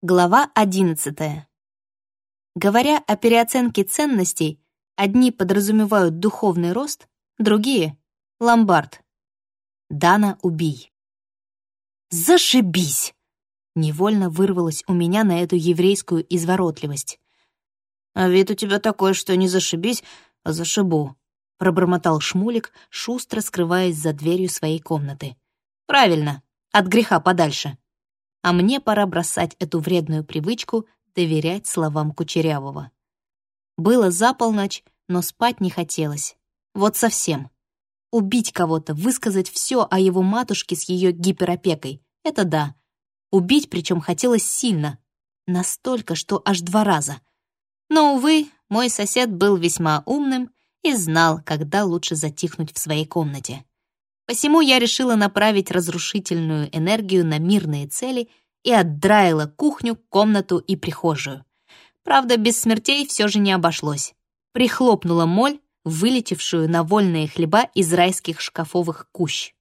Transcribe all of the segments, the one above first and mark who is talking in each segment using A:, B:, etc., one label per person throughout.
A: Глава 11. Говоря о переоценке ценностей, одни подразумевают духовный рост, другие — ломбард. Дана, убий. «Зашибись!» Невольно вырвалось у меня на эту еврейскую изворотливость. «А вид у тебя такой, что не зашибись, а зашибу», — пробормотал Шмулик, шустро скрываясь за дверью своей комнаты. «Правильно, от греха подальше» а мне пора бросать эту вредную привычку доверять словам Кучерявого. Было за полночь, но спать не хотелось. Вот совсем. Убить кого-то, высказать все о его матушке с ее гиперопекой — это да. Убить причем хотелось сильно. Настолько, что аж два раза. Но, увы, мой сосед был весьма умным и знал, когда лучше затихнуть в своей комнате. Посему я решила направить разрушительную энергию на мирные цели и отдраила кухню, комнату и прихожую. Правда, без смертей все же не обошлось. Прихлопнула моль, вылетевшую на вольные хлеба из райских шкафовых кущ.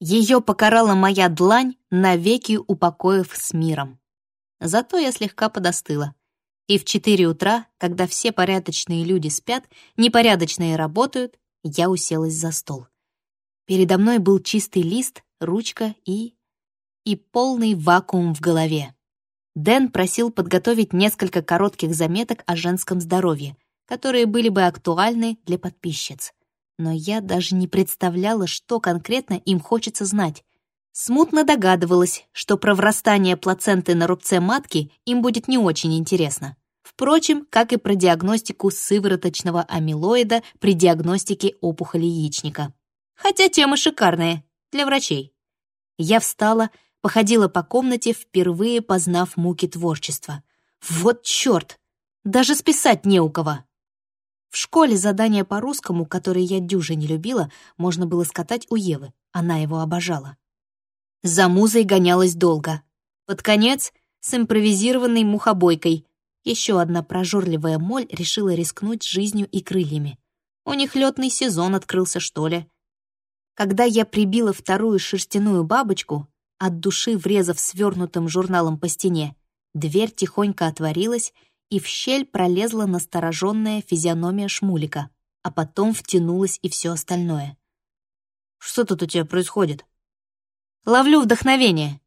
A: Ее покарала моя длань, навеки упокоив с миром. Зато я слегка подостыла. И в четыре утра, когда все порядочные люди спят, непорядочные работают, я уселась за стол. Передо мной был чистый лист, ручка и... и полный вакуум в голове. Дэн просил подготовить несколько коротких заметок о женском здоровье, которые были бы актуальны для подписчиц. Но я даже не представляла, что конкретно им хочется знать. Смутно догадывалась, что про врастание плаценты на рубце матки им будет не очень интересно. Впрочем, как и про диагностику сывороточного амилоида при диагностике опухоли яичника. Хотя темы шикарные для врачей. Я встала, походила по комнате, впервые познав муки творчества. Вот черт! Даже списать не у кого. В школе задание по русскому, которое я дюже не любила, можно было скатать у Евы. Она его обожала. За музой гонялась долго. Под конец с импровизированной мухобойкой. Еще одна прожорливая моль решила рискнуть жизнью и крыльями. У них летный сезон открылся, что ли. Когда я прибила вторую шерстяную бабочку, от души врезав свернутым журналом по стене, дверь тихонько отворилась, и в щель пролезла настороженная физиономия шмулика, а потом втянулось и все остальное. «Что тут у тебя происходит?» «Ловлю вдохновение».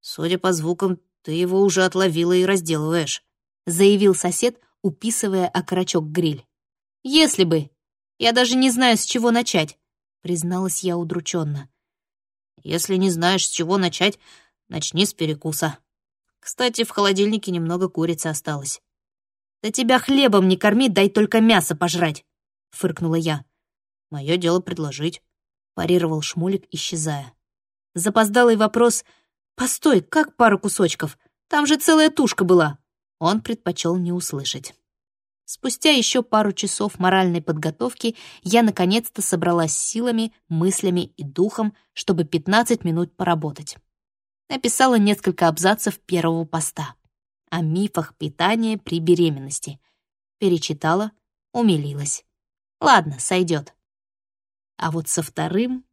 A: «Судя по звукам, ты его уже отловила и разделываешь», заявил сосед, уписывая окорочок гриль. «Если бы. Я даже не знаю, с чего начать призналась я удрученно. «Если не знаешь, с чего начать, начни с перекуса. Кстати, в холодильнике немного курицы осталось». «Да тебя хлебом не корми, дай только мясо пожрать!» — фыркнула я. «Мое дело предложить», — парировал Шмулик, исчезая. Запоздалый вопрос «Постой, как пару кусочков? Там же целая тушка была!» Он предпочел не услышать. Спустя еще пару часов моральной подготовки я наконец-то собралась силами, мыслями и духом, чтобы 15 минут поработать. Написала несколько абзацев первого поста о мифах питания при беременности. Перечитала, умилилась. Ладно, сойдет. А вот со вторым...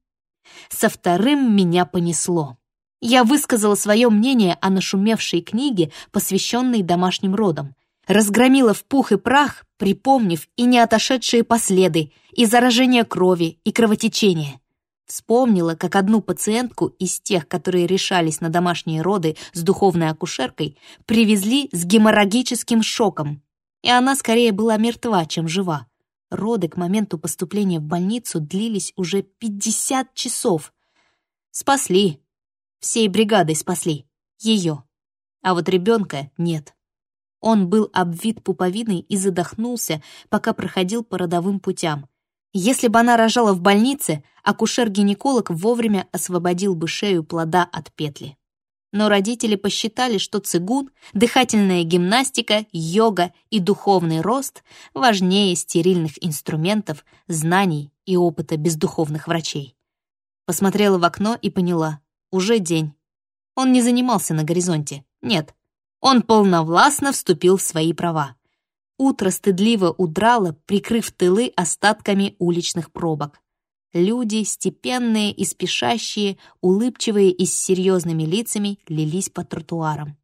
A: Со вторым меня понесло. Я высказала свое мнение о нашумевшей книге, посвященной домашним родам, разгромила в пух и прах, припомнив и не отошедшие последы, и заражение крови, и кровотечение. Вспомнила, как одну пациентку из тех, которые решались на домашние роды с духовной акушеркой, привезли с геморрагическим шоком, и она скорее была мертва, чем жива. Роды к моменту поступления в больницу длились уже 50 часов. Спасли. Всей бригадой спасли. Ее. А вот ребенка нет. Он был обвит пуповиной и задохнулся, пока проходил по родовым путям. Если бы она рожала в больнице, акушер-гинеколог вовремя освободил бы шею плода от петли. Но родители посчитали, что цигун, дыхательная гимнастика, йога и духовный рост важнее стерильных инструментов, знаний и опыта бездуховных врачей. Посмотрела в окно и поняла — уже день. Он не занимался на горизонте, нет, он полновластно вступил в свои права. Утро стыдливо удрало, прикрыв тылы остатками уличных пробок. Люди, степенные и спешащие, улыбчивые и с серьезными лицами, лились по тротуарам.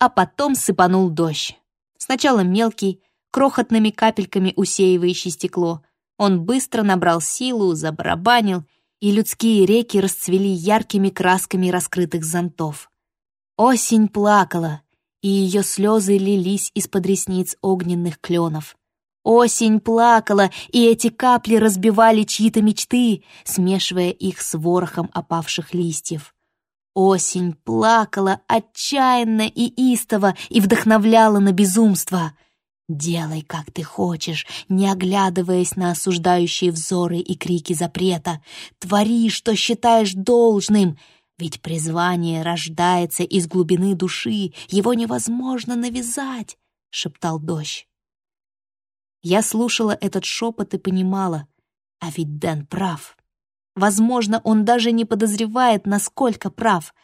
A: а потом сыпанул дождь. Сначала мелкий, крохотными капельками усеивающий стекло. Он быстро набрал силу, забарабанил, и людские реки расцвели яркими красками раскрытых зонтов. Осень плакала, и ее слезы лились из-под ресниц огненных кленов. Осень плакала, и эти капли разбивали чьи-то мечты, смешивая их с ворохом опавших листьев. Осень плакала отчаянно и истово и вдохновляла на безумство. «Делай, как ты хочешь, не оглядываясь на осуждающие взоры и крики запрета. Твори, что считаешь должным, ведь призвание рождается из глубины души, его невозможно навязать», — шептал дождь. Я слушала этот шепот и понимала, а ведь Дэн прав. Возможно, он даже не подозревает, насколько прав.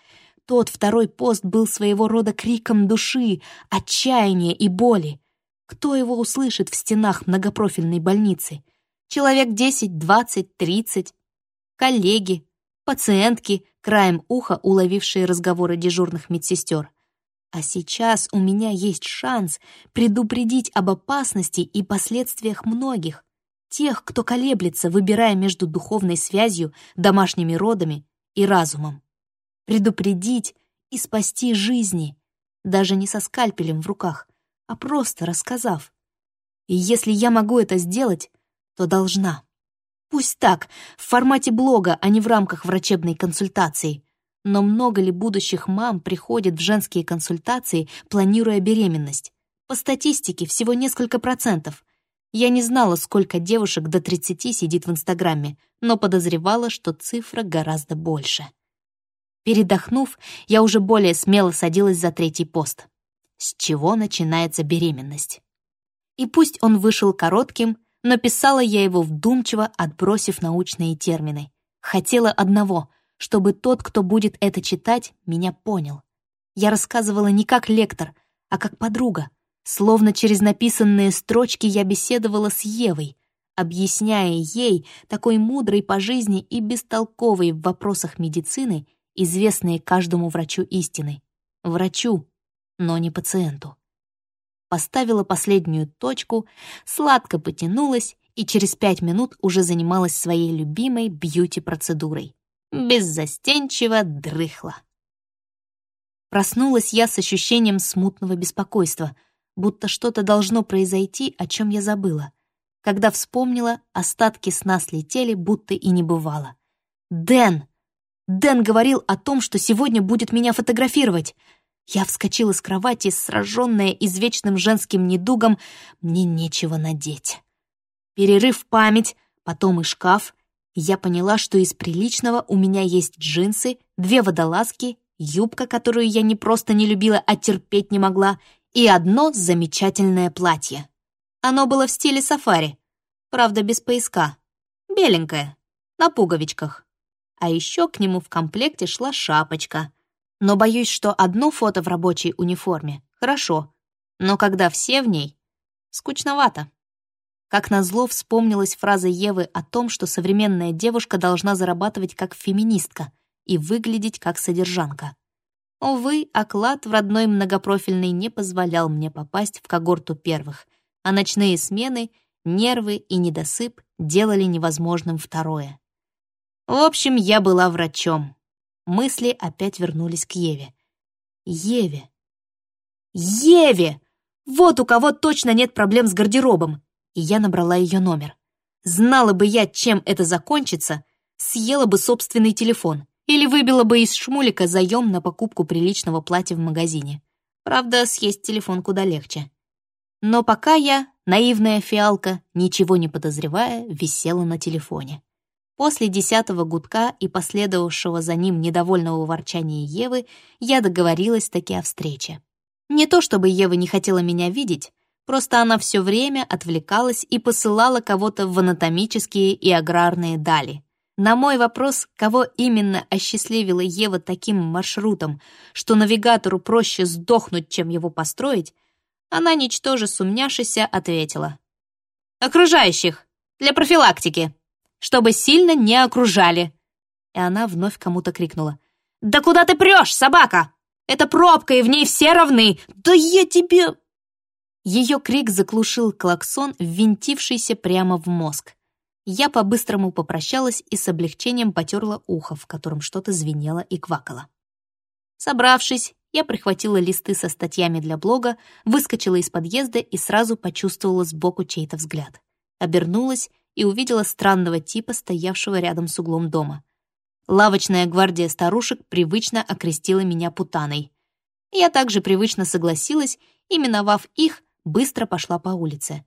A: Тот второй пост был своего рода криком души, отчаяния и боли. Кто его услышит в стенах многопрофильной больницы? Человек 10, 20, 30. Коллеги, пациентки, краем уха уловившие разговоры дежурных медсестер. А сейчас у меня есть шанс предупредить об опасности и последствиях многих, тех, кто колеблется, выбирая между духовной связью, домашними родами и разумом. Предупредить и спасти жизни, даже не со скальпелем в руках, а просто рассказав. И если я могу это сделать, то должна. Пусть так, в формате блога, а не в рамках врачебной консультации — но много ли будущих мам приходят в женские консультации, планируя беременность? По статистике всего несколько процентов. Я не знала, сколько девушек до 30 сидит в Инстаграме, но подозревала, что цифра гораздо больше. Передохнув, я уже более смело садилась за третий пост. С чего начинается беременность? И пусть он вышел коротким, но писала я его вдумчиво, отбросив научные термины. Хотела одного чтобы тот, кто будет это читать, меня понял. Я рассказывала не как лектор, а как подруга. Словно через написанные строчки я беседовала с Евой, объясняя ей, такой мудрой по жизни и бестолковой в вопросах медицины, известные каждому врачу истины. Врачу, но не пациенту. Поставила последнюю точку, сладко потянулась и через пять минут уже занималась своей любимой бьюти-процедурой беззастенчиво дрыхла. Проснулась я с ощущением смутного беспокойства, будто что-то должно произойти, о чем я забыла. Когда вспомнила, остатки сна слетели, будто и не бывало. «Дэн! Дэн говорил о том, что сегодня будет меня фотографировать!» Я вскочила с кровати, сраженная извечным женским недугом, мне нечего надеть. Перерыв память, потом и шкаф, я поняла, что из приличного у меня есть джинсы, две водолазки, юбка, которую я не просто не любила, а терпеть не могла, и одно замечательное платье. Оно было в стиле сафари, правда, без пояска. Беленькое, на пуговичках. А еще к нему в комплекте шла шапочка. Но боюсь, что одно фото в рабочей униформе — хорошо, но когда все в ней — скучновато. Как назло вспомнилась фраза Евы о том, что современная девушка должна зарабатывать как феминистка и выглядеть как содержанка. Увы, оклад в родной многопрофильный не позволял мне попасть в когорту первых, а ночные смены, нервы и недосып делали невозможным второе. В общем, я была врачом. Мысли опять вернулись к Еве. Еве. Еве! Вот у кого точно нет проблем с гардеробом и я набрала ее номер. Знала бы я, чем это закончится, съела бы собственный телефон или выбила бы из шмулика заем на покупку приличного платья в магазине. Правда, съесть телефон куда легче. Но пока я, наивная фиалка, ничего не подозревая, висела на телефоне. После десятого гудка и последовавшего за ним недовольного ворчания Евы я договорилась таки о встрече. Не то чтобы Ева не хотела меня видеть, Просто она все время отвлекалась и посылала кого-то в анатомические и аграрные дали. На мой вопрос, кого именно осчастливила Ева таким маршрутом, что навигатору проще сдохнуть, чем его построить, она, ничтоже сумняшися, ответила. «Окружающих! Для профилактики! Чтобы сильно не окружали!» И она вновь кому-то крикнула. «Да куда ты прешь, собака? Это пробка, и в ней все равны! Да я тебе...» Ее крик заглушил клаксон, ввинтившийся прямо в мозг. Я по-быстрому попрощалась и с облегчением потерла ухо, в котором что-то звенело и квакало. Собравшись, я прихватила листы со статьями для блога, выскочила из подъезда и сразу почувствовала сбоку чей-то взгляд. Обернулась и увидела странного типа, стоявшего рядом с углом дома. Лавочная гвардия старушек привычно окрестила меня путаной. Я также привычно согласилась и, миновав их, быстро пошла по улице.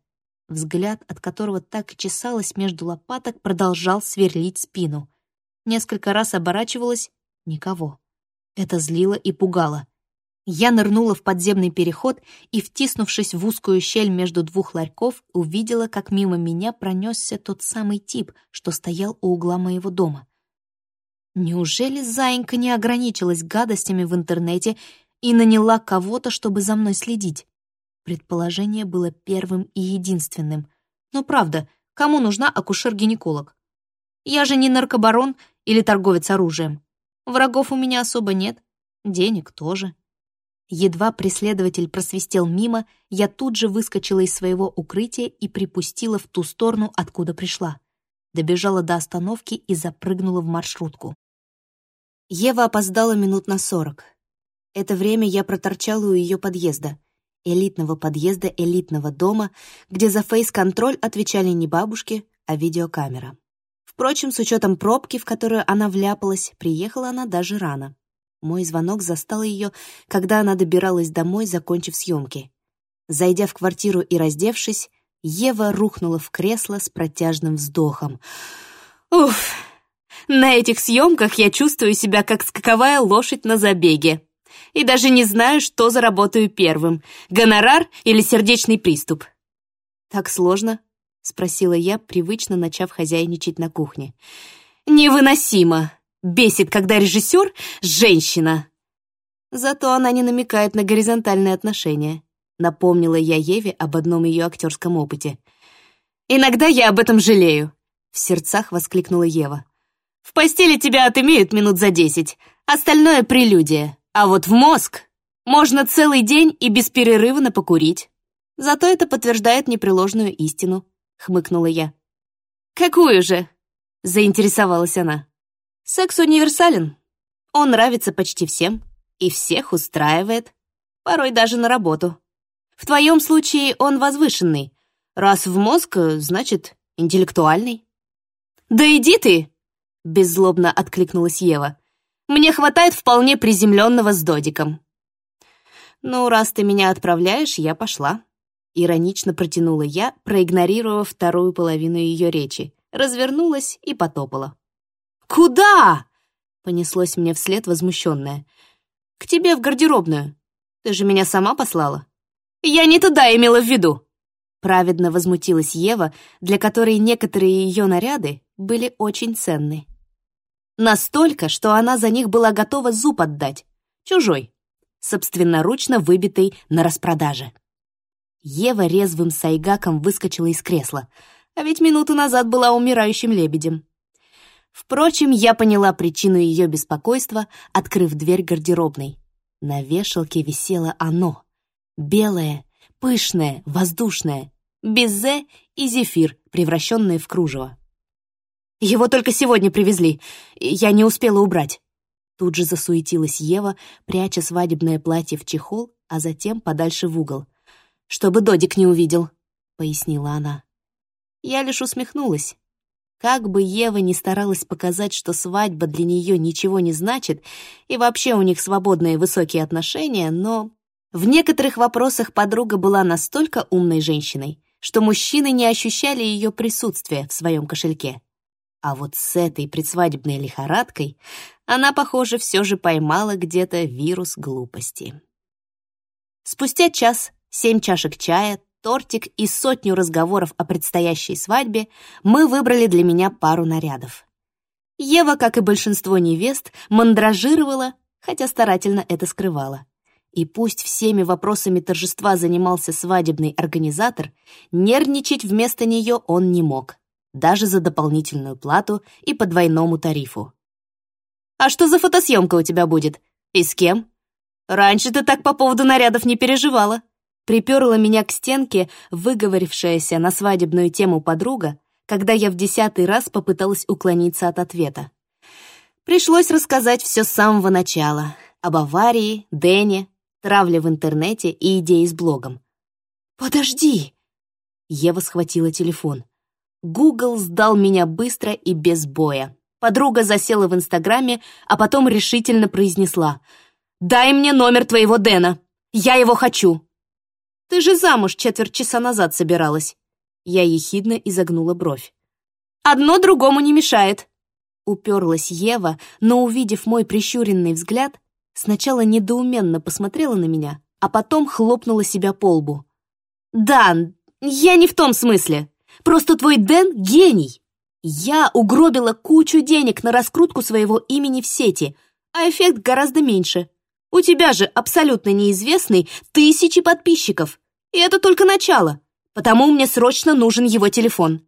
A: Взгляд, от которого так и чесалось между лопаток, продолжал сверлить спину. Несколько раз оборачивалась — никого. Это злило и пугало. Я нырнула в подземный переход и, втиснувшись в узкую щель между двух ларьков, увидела, как мимо меня пронесся тот самый тип, что стоял у угла моего дома. Неужели Заинька не ограничилась гадостями в интернете и наняла кого-то, чтобы за мной следить? Предположение было первым и единственным. Но правда, кому нужна акушер-гинеколог? Я же не наркобарон или торговец оружием. Врагов у меня особо нет, денег тоже. Едва преследователь просвистел мимо, я тут же выскочила из своего укрытия и припустила в ту сторону, откуда пришла. Добежала до остановки и запрыгнула в маршрутку. Ева опоздала минут на сорок. Это время я проторчала у ее подъезда — элитного подъезда элитного дома, где за фейс-контроль отвечали не бабушки, а видеокамера. Впрочем, с учетом пробки, в которую она вляпалась, приехала она даже рано. Мой звонок застал ее, когда она добиралась домой, закончив съемки. Зайдя в квартиру и раздевшись, Ева рухнула в кресло с протяжным вздохом. «Уф, на этих съемках я чувствую себя как скаковая лошадь на забеге», и даже не знаю, что заработаю первым — гонорар или сердечный приступ. «Так сложно?» — спросила я, привычно начав хозяйничать на кухне. «Невыносимо! Бесит, когда режиссер — женщина!» Зато она не намекает на горизонтальные отношения. Напомнила я Еве об одном ее актерском опыте. «Иногда я об этом жалею!» — в сердцах воскликнула Ева. «В постели тебя отымеют минут за десять, остальное — прелюдия. А вот в мозг можно целый день и без перерыва на покурить. Зато это подтверждает непреложную истину, хмыкнула я. Какую же? заинтересовалась она. Секс универсален. Он нравится почти всем и всех устраивает, порой даже на работу. В твоем случае он возвышенный. Раз в мозг, значит, интеллектуальный. «Да иди ты!» — беззлобно откликнулась Ева. Мне хватает вполне приземленного с додиком». «Ну, раз ты меня отправляешь, я пошла», — иронично протянула я, проигнорировав вторую половину ее речи, развернулась и потопала. «Куда?» — понеслось мне вслед возмущенное. «К тебе в гардеробную. Ты же меня сама послала». «Я не туда имела в виду!» Праведно возмутилась Ева, для которой некоторые ее наряды были очень ценны. Настолько, что она за них была готова зуб отдать. Чужой. Собственноручно выбитый на распродаже. Ева резвым сайгаком выскочила из кресла, а ведь минуту назад была умирающим лебедем. Впрочем, я поняла причину ее беспокойства, открыв дверь гардеробной. На вешалке висело оно. Белое, пышное, воздушное. Безе и зефир, превращенные в кружево. Его только сегодня привезли. Я не успела убрать». Тут же засуетилась Ева, пряча свадебное платье в чехол, а затем подальше в угол. «Чтобы Додик не увидел», — пояснила она. Я лишь усмехнулась. Как бы Ева ни старалась показать, что свадьба для нее ничего не значит, и вообще у них свободные высокие отношения, но... В некоторых вопросах подруга была настолько умной женщиной, что мужчины не ощущали ее присутствия в своем кошельке. А вот с этой предсвадебной лихорадкой она, похоже, все же поймала где-то вирус глупости. Спустя час, семь чашек чая, тортик и сотню разговоров о предстоящей свадьбе мы выбрали для меня пару нарядов. Ева, как и большинство невест, мандражировала, хотя старательно это скрывала. И пусть всеми вопросами торжества занимался свадебный организатор, нервничать вместо нее он не мог даже за дополнительную плату и по двойному тарифу. «А что за фотосъемка у тебя будет? И с кем?» Раньше ты так по поводу нарядов не переживала. Приперла меня к стенке выговорившаяся на свадебную тему подруга, когда я в десятый раз попыталась уклониться от ответа. Пришлось рассказать все с самого начала. Об аварии, Дэне, травле в интернете и идее с блогом. «Подожди!» Ева схватила телефон. Гугл сдал меня быстро и без боя. Подруга засела в Инстаграме, а потом решительно произнесла. «Дай мне номер твоего Дэна! Я его хочу!» «Ты же замуж четверть часа назад собиралась!» Я ехидно изогнула бровь. «Одно другому не мешает!» Уперлась Ева, но, увидев мой прищуренный взгляд, сначала недоуменно посмотрела на меня, а потом хлопнула себя по лбу. «Дан, я не в том смысле. Просто твой Дэн — гений. Я угробила кучу денег на раскрутку своего имени в сети, а эффект гораздо меньше. У тебя же абсолютно неизвестный тысячи подписчиков. И это только начало. Потому мне срочно нужен его телефон».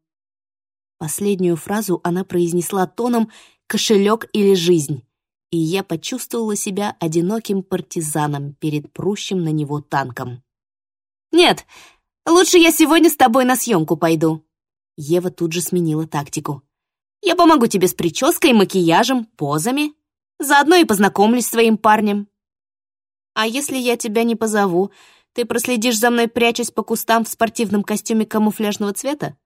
A: Последнюю фразу она произнесла тоном «кошелек или жизнь», и я почувствовала себя одиноким партизаном перед прущим на него танком. «Нет, Лучше я сегодня с тобой на съемку пойду». Ева тут же сменила тактику. «Я помогу тебе с прической, макияжем, позами. Заодно и познакомлюсь с твоим парнем». «А если я тебя не позову, ты проследишь за мной, прячась по кустам в спортивном костюме камуфляжного цвета?»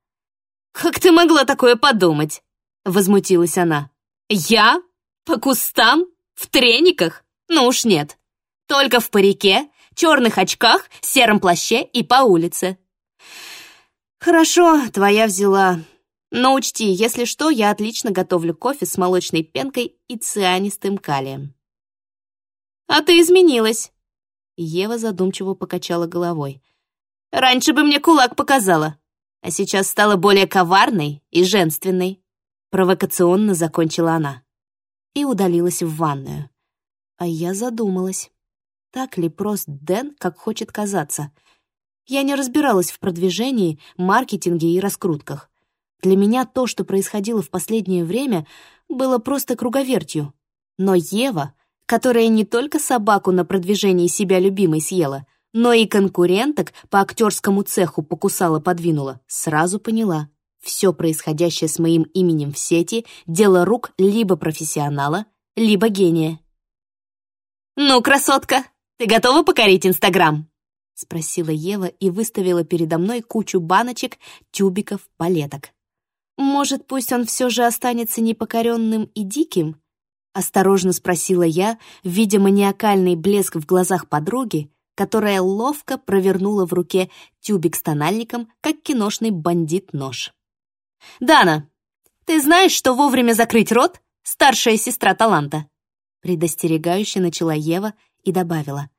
A: «Как ты могла такое подумать?» — возмутилась она. «Я? По кустам? В трениках? Ну уж нет. Только в парике черных очках, сером плаще и по улице. «Хорошо, твоя взяла. Но учти, если что, я отлично готовлю кофе с молочной пенкой и цианистым калием». «А ты изменилась!» Ева задумчиво покачала головой. «Раньше бы мне кулак показала, а сейчас стала более коварной и женственной». Провокационно закончила она и удалилась в ванную. А я задумалась так ли прост Дэн, как хочет казаться. Я не разбиралась в продвижении, маркетинге и раскрутках. Для меня то, что происходило в последнее время, было просто круговертью. Но Ева, которая не только собаку на продвижении себя любимой съела, но и конкуренток по актерскому цеху покусала-подвинула, сразу поняла. Все происходящее с моим именем в сети — дело рук либо профессионала, либо гения. «Ну, красотка, «Ты готова покорить Инстаграм?» — спросила Ева и выставила передо мной кучу баночек, тюбиков, палеток. «Может, пусть он все же останется непокоренным и диким?» — осторожно спросила я, видя маниакальный блеск в глазах подруги, которая ловко провернула в руке тюбик с тональником, как киношный бандит-нож. «Дана, ты знаешь, что вовремя закрыть рот — старшая сестра таланта?» Предостерегающе начала Ева и добавила.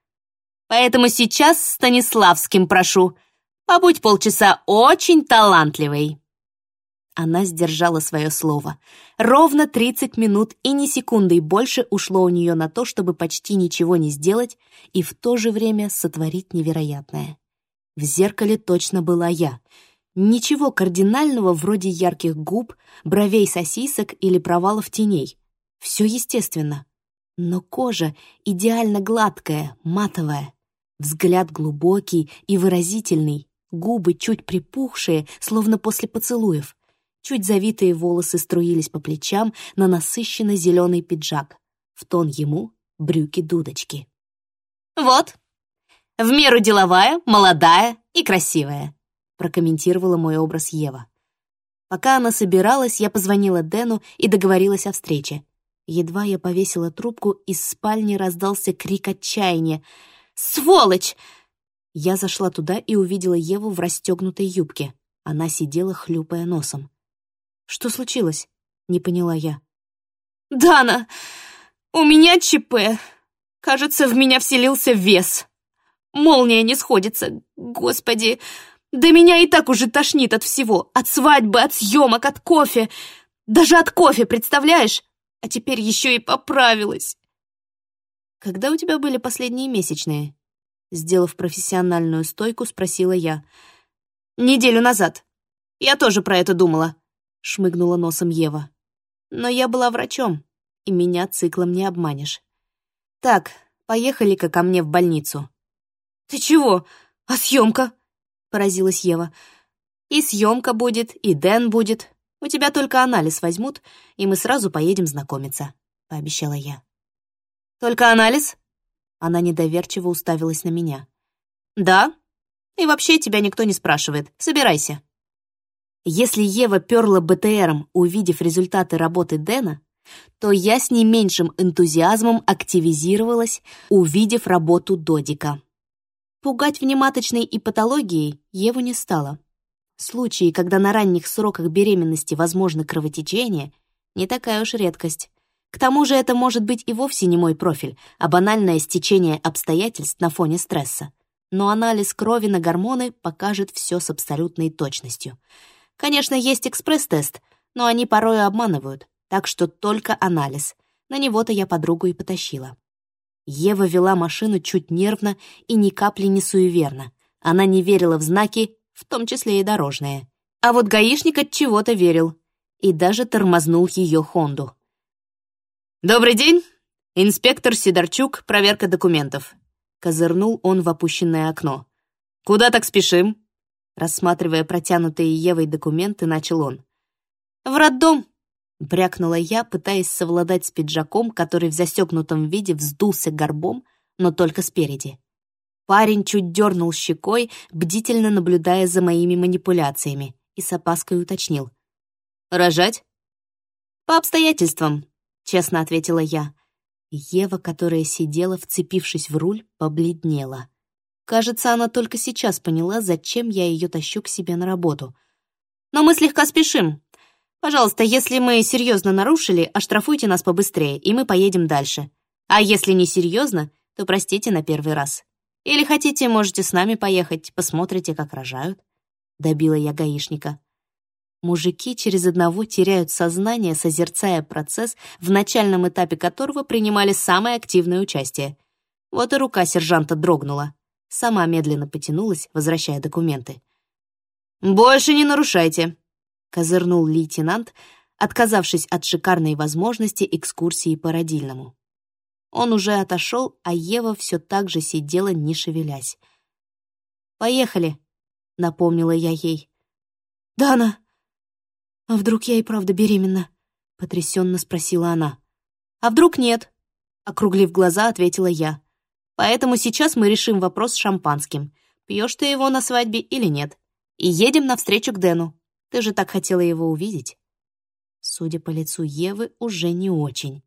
A: «Поэтому сейчас Станиславским прошу. Побудь полчаса очень талантливой». Она сдержала свое слово. Ровно 30 минут и ни секундой больше ушло у нее на то, чтобы почти ничего не сделать и в то же время сотворить невероятное. В зеркале точно была я. Ничего кардинального вроде ярких губ, бровей сосисок или провалов теней. Все естественно. Но кожа идеально гладкая, матовая. Взгляд глубокий и выразительный, губы чуть припухшие, словно после поцелуев. Чуть завитые волосы струились по плечам на насыщенно зеленый пиджак. В тон ему брюки-дудочки. «Вот, в меру деловая, молодая и красивая», прокомментировала мой образ Ева. Пока она собиралась, я позвонила Дэну и договорилась о встрече. Едва я повесила трубку, из спальни раздался крик отчаяния. «Сволочь!» Я зашла туда и увидела Еву в расстегнутой юбке. Она сидела, хлюпая носом. «Что случилось?» — не поняла я. «Дана, у меня ЧП. Кажется, в меня вселился вес. Молния не сходится. Господи, да меня и так уже тошнит от всего. От свадьбы, от съемок, от кофе. Даже от кофе, представляешь? а теперь еще и поправилась. «Когда у тебя были последние месячные?» Сделав профессиональную стойку, спросила я. «Неделю назад. Я тоже про это думала», — шмыгнула носом Ева. «Но я была врачом, и меня циклом не обманешь. Так, Поехали-ка ко мне в больницу». «Ты чего? А съемка?» — поразилась Ева. «И съемка будет, и Дэн будет. У тебя только анализ возьмут, и мы сразу поедем знакомиться», — пообещала я. «Только анализ?» Она недоверчиво уставилась на меня. «Да. И вообще тебя никто не спрашивает. Собирайся». Если Ева перла БТРом, увидев результаты работы Дэна, то я с не меньшим энтузиазмом активизировалась, увидев работу Додика. Пугать внематочной и патологией Еву не стало. Случаи, когда на ранних сроках беременности возможно кровотечение, не такая уж редкость. К тому же это может быть и вовсе не мой профиль, а банальное стечение обстоятельств на фоне стресса. Но анализ крови на гормоны покажет все с абсолютной точностью. Конечно, есть экспресс-тест, но они порой обманывают, так что только анализ. На него-то я подругу и потащила. Ева вела машину чуть нервно и ни капли не суеверно. Она не верила в знаки в том числе и дорожные. А вот гаишник от чего-то верил и даже тормознул ее Хонду. «Добрый день! Инспектор Сидорчук, проверка документов». Козырнул он в опущенное окно. «Куда так спешим?» Рассматривая протянутые Евой документы, начал он. «В роддом!» — брякнула я, пытаясь совладать с пиджаком, который в застегнутом виде вздулся горбом, но только спереди. Парень чуть дернул щекой, бдительно наблюдая за моими манипуляциями, и с опаской уточнил. «Рожать?» «По обстоятельствам», — честно ответила я. Ева, которая сидела, вцепившись в руль, побледнела. Кажется, она только сейчас поняла, зачем я ее тащу к себе на работу. «Но мы слегка спешим. Пожалуйста, если мы серьезно нарушили, оштрафуйте нас побыстрее, и мы поедем дальше. А если не серьезно, то простите на первый раз». Или хотите, можете с нами поехать, посмотрите, как рожают?» Добила я гаишника. Мужики через одного теряют сознание, созерцая процесс, в начальном этапе которого принимали самое активное участие. Вот и рука сержанта дрогнула. Сама медленно потянулась, возвращая документы. «Больше не нарушайте», — козырнул лейтенант, отказавшись от шикарной возможности экскурсии по родильному. Он уже отошел, а Ева все так же сидела, не шевелясь. «Поехали», — напомнила я ей. «Дана, а вдруг я и правда беременна?» — потрясенно спросила она. «А вдруг нет?» — округлив глаза, ответила я. «Поэтому сейчас мы решим вопрос с шампанским. Пьешь ты его на свадьбе или нет? И едем навстречу к Дэну. Ты же так хотела его увидеть». Судя по лицу Евы, уже не очень.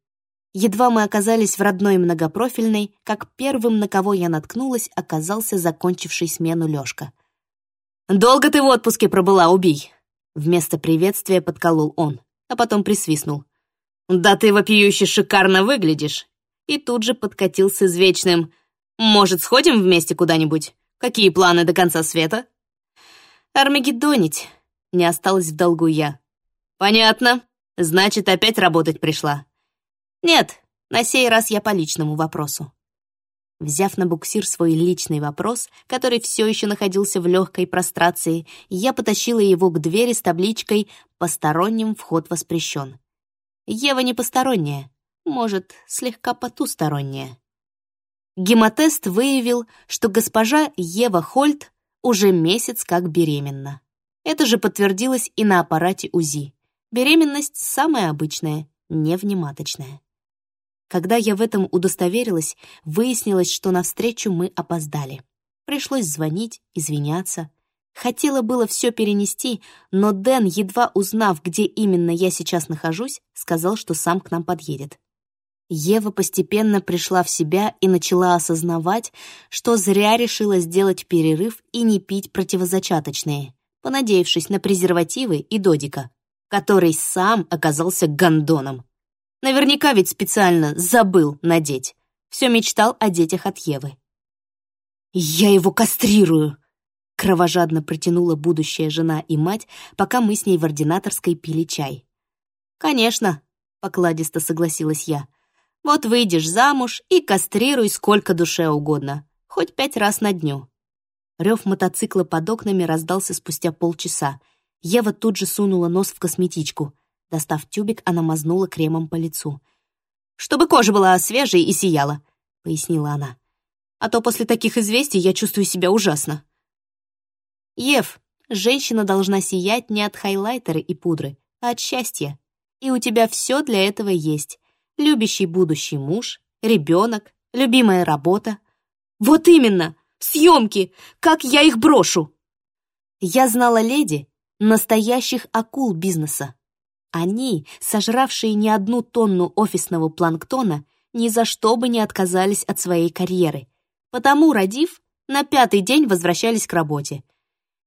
A: Едва мы оказались в родной многопрофильной, как первым, на кого я наткнулась, оказался закончивший смену Лёшка. «Долго ты в отпуске пробыла, убей!» Вместо приветствия подколол он, а потом присвистнул. «Да ты вопиюще шикарно выглядишь!» И тут же подкатил с извечным «Может, сходим вместе куда-нибудь? Какие планы до конца света?» «Армагеддонить!» — не осталось в долгу я. «Понятно. Значит, опять работать пришла. «Нет, на сей раз я по личному вопросу». Взяв на буксир свой личный вопрос, который все еще находился в легкой прострации, я потащила его к двери с табличкой «Посторонним вход воспрещен». Ева не посторонняя, может, слегка потусторонняя. Гемотест выявил, что госпожа Ева Хольт уже месяц как беременна. Это же подтвердилось и на аппарате УЗИ. Беременность самая обычная, невнематочная. Когда я в этом удостоверилась, выяснилось, что навстречу мы опоздали. Пришлось звонить, извиняться. Хотела было все перенести, но Дэн, едва узнав, где именно я сейчас нахожусь, сказал, что сам к нам подъедет. Ева постепенно пришла в себя и начала осознавать, что зря решила сделать перерыв и не пить противозачаточные, понадеявшись на презервативы и додика, который сам оказался гондоном. Наверняка ведь специально забыл надеть. Все мечтал о детях от Евы. «Я его кастрирую!» Кровожадно протянула будущая жена и мать, пока мы с ней в ординаторской пили чай. «Конечно», — покладисто согласилась я. «Вот выйдешь замуж и кастрируй сколько душе угодно, хоть пять раз на дню». Рев мотоцикла под окнами раздался спустя полчаса. Ева тут же сунула нос в косметичку. Достав тюбик, она мазнула кремом по лицу. «Чтобы кожа была свежей и сияла. — пояснила она. «А то после таких известий я чувствую себя ужасно». «Ев, женщина должна сиять не от хайлайтера и пудры, а от счастья. И у тебя все для этого есть. Любящий будущий муж, ребенок, любимая работа. Вот именно! Съемки! Как я их брошу!» Я знала леди, настоящих акул бизнеса. Они, сожравшие не одну тонну офисного планктона, ни за что бы не отказались от своей карьеры. Потому, родив, на пятый день возвращались к работе.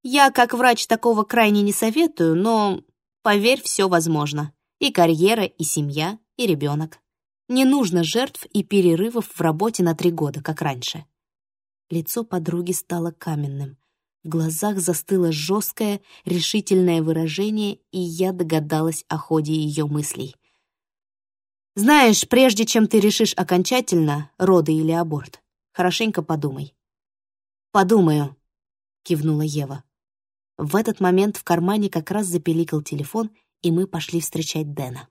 A: Я, как врач, такого крайне не советую, но, поверь, все возможно. И карьера, и семья, и ребенок. Не нужно жертв и перерывов в работе на три года, как раньше. Лицо подруги стало каменным. В глазах застыло жесткое, решительное выражение, и я догадалась о ходе ее мыслей. «Знаешь, прежде чем ты решишь окончательно, роды или аборт, хорошенько подумай». «Подумаю», — кивнула Ева. В этот момент в кармане как раз запеликал телефон, и мы пошли встречать Дэна.